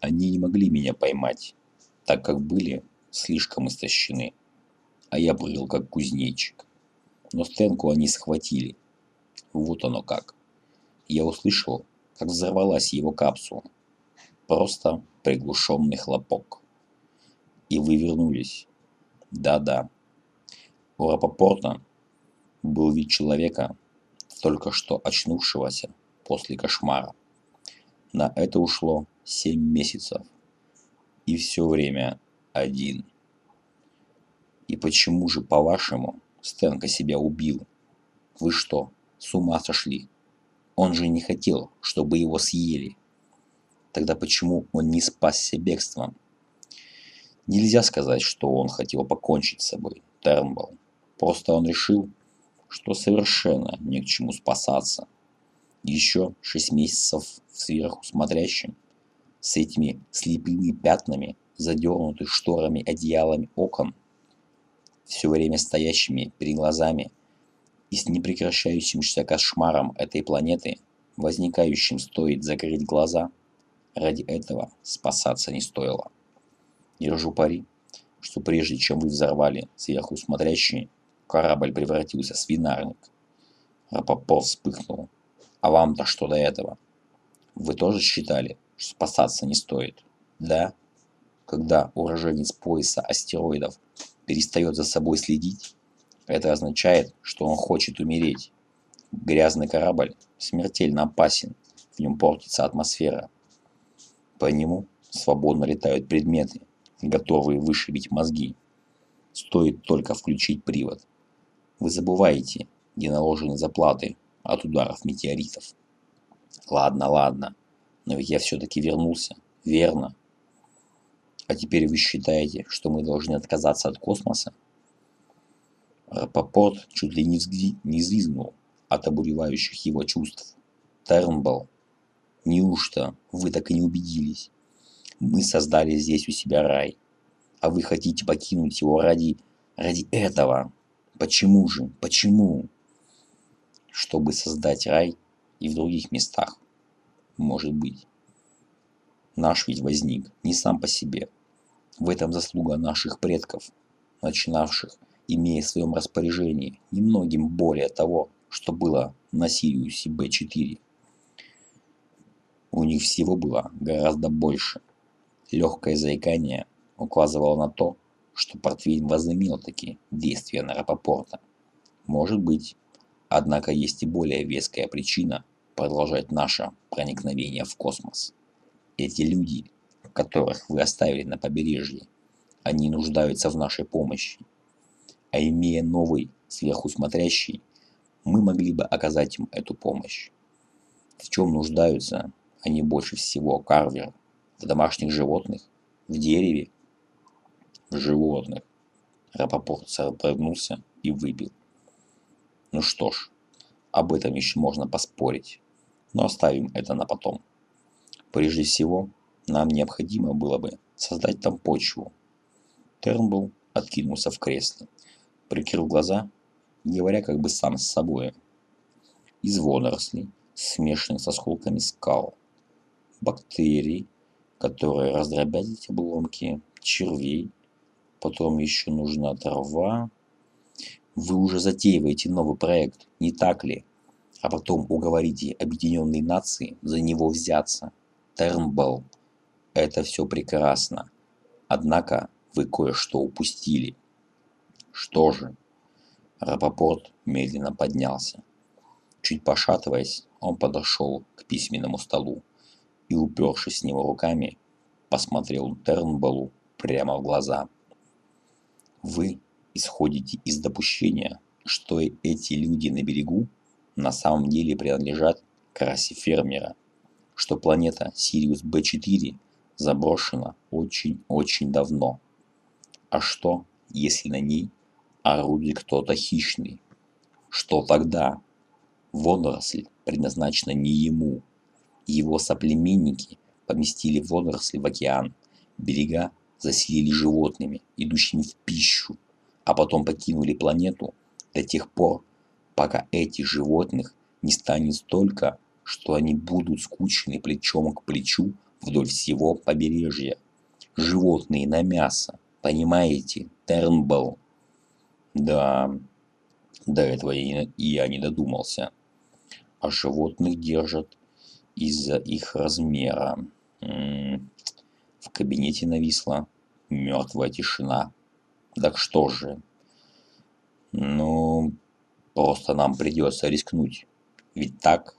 Они не могли меня поймать, так как были слишком истощены, а я брыл как кузнечик. Но Стэнку они схватили. Вот оно как. Я услышал, как взорвалась его капсула. Просто приглушенный хлопок. И вы вернулись. Да-да. У Рапопорта был вид человека, только что очнувшегося после кошмара. На это ушло семь месяцев. И все время один. И почему же, по-вашему, Стэнка себя убил? Вы что, с ума сошли? Он же не хотел, чтобы его съели. Тогда почему он не спасся бегством? Нельзя сказать, что он хотел покончить с собой, Тернбл. Просто он решил, что совершенно не к чему спасаться. Еще шесть месяцев сверху смотрящим, с этими слепыми пятнами, задернутых шторами одеялами окон, все время стоящими перед глазами и с непрекращающимся кошмаром этой планеты, возникающим стоит закрыть глаза, ради этого спасаться не стоило. Держу пари, что прежде чем вы взорвали сверху смотрящий, корабль превратился в свинарник. Рапопов вспыхнул. А вам-то что до этого? Вы тоже считали, спасаться не стоит? Да? Когда уроженец пояса астероидов перестает за собой следить, это означает, что он хочет умереть. Грязный корабль смертельно опасен, в нем портится атмосфера. По нему свободно летают предметы, готовые вышибить мозги. Стоит только включить привод. Вы забываете, где наложены заплаты от ударов метеоритов. Ладно, ладно, но ведь я все-таки вернулся, верно? А теперь вы считаете, что мы должны отказаться от космоса? Рапопорт чуть ли не, взгли, не взвизгнул от обуревающих его чувств. Тернбл, неужто вы так и не убедились? Мы создали здесь у себя рай, а вы хотите покинуть его ради... ради этого. Почему же? Почему? Чтобы создать рай и в других местах. Может быть. Наш ведь возник не сам по себе. В этом заслуга наших предков, начинавших имея в своем распоряжении немногим более того, что было на Сириусе Б-4. У них всего было гораздо больше. Легкое заикание указывало на то, что портвейн возымел такие действия на Рапопорта. Может быть. Однако есть и более веская причина продолжать наше проникновение в космос. Эти люди, которых вы оставили на побережье, они нуждаются в нашей помощи а имея новый сверху смотрящий, мы могли бы оказать им эту помощь. В чем нуждаются они больше всего, Карвер? В домашних животных? В дереве? В животных. Рапопорт содрогнулся и выпил. Ну что ж, об этом еще можно поспорить, но оставим это на потом. Прежде всего, нам необходимо было бы создать там почву. Тернбл откинулся в кресле прикрыл глаза, говоря как бы сам с собой. Из водорослей, смешанных с осколками скал, бактерий, которые раздробят эти обломки, червей, потом еще нужна трава. Вы уже затеиваете новый проект, не так ли? А потом уговорите объединенные нации за него взяться. Тернбелл, это все прекрасно. Однако вы кое-что упустили. Что же? Рапопорт медленно поднялся. Чуть пошатываясь, он подошел к письменному столу и, упершись с него руками, посмотрел Тернболу прямо в глаза. Вы исходите из допущения, что эти люди на берегу на самом деле принадлежат к расе фермера, что планета Сириус Б4 заброшена очень-очень давно. А что, если на ней орудий кто-то хищный. Что тогда? Водоросль предназначена не ему. Его соплеменники поместили водоросли в океан. Берега заселили животными, идущими в пищу, а потом покинули планету до тех пор, пока этих животных не станет столько, что они будут скучены плечом к плечу вдоль всего побережья. Животные на мясо. Понимаете? Тернбелл. Да, до этого я не додумался. А животных держат из-за их размера. В кабинете нависла мертвая тишина. Так что же? Ну, просто нам придется рискнуть. Ведь так?